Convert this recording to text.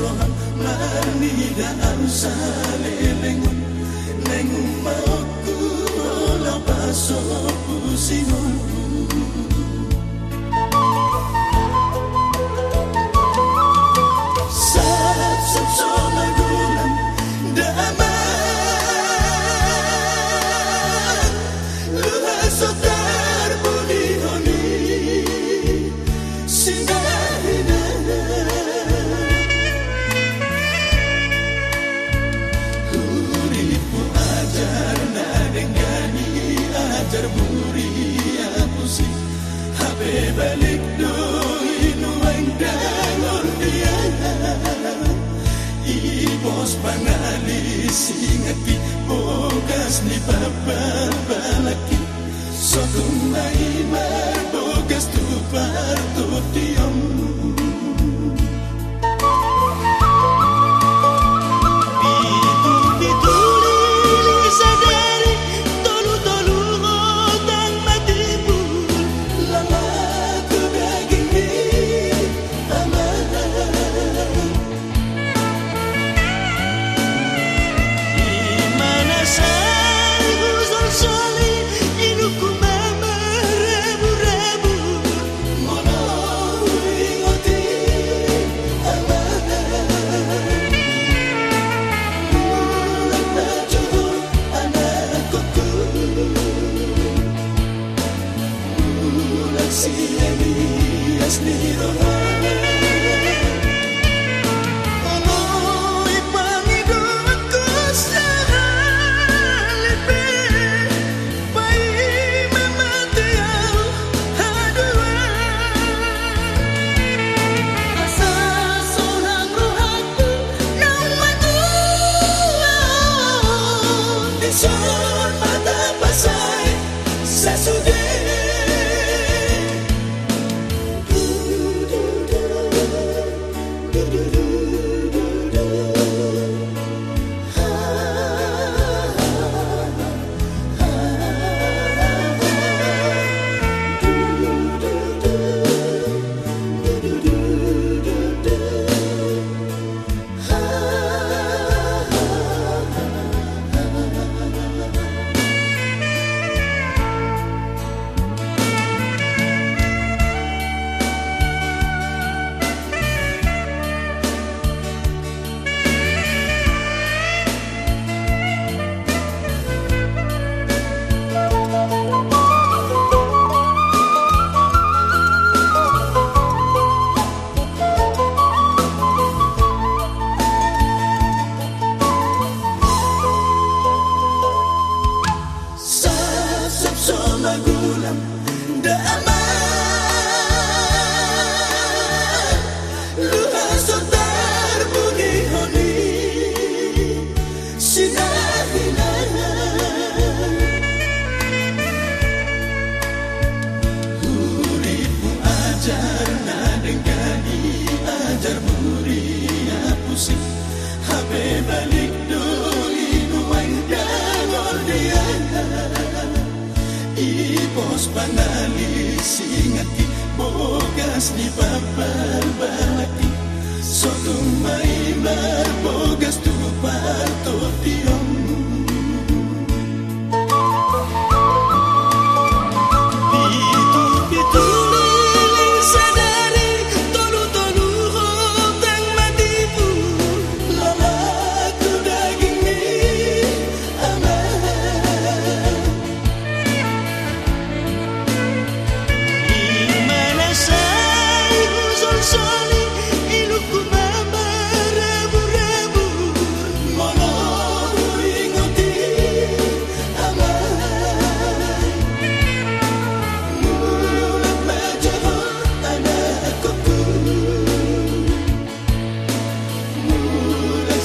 rohan mani da amsa leleng neng maku la paso pusinon papa balaki Sotum mai mar bogas tu parto tiom the Lord. Ipos panalisingat ki bogas ni papal balaki Sotumay mar bogas tu parto tiong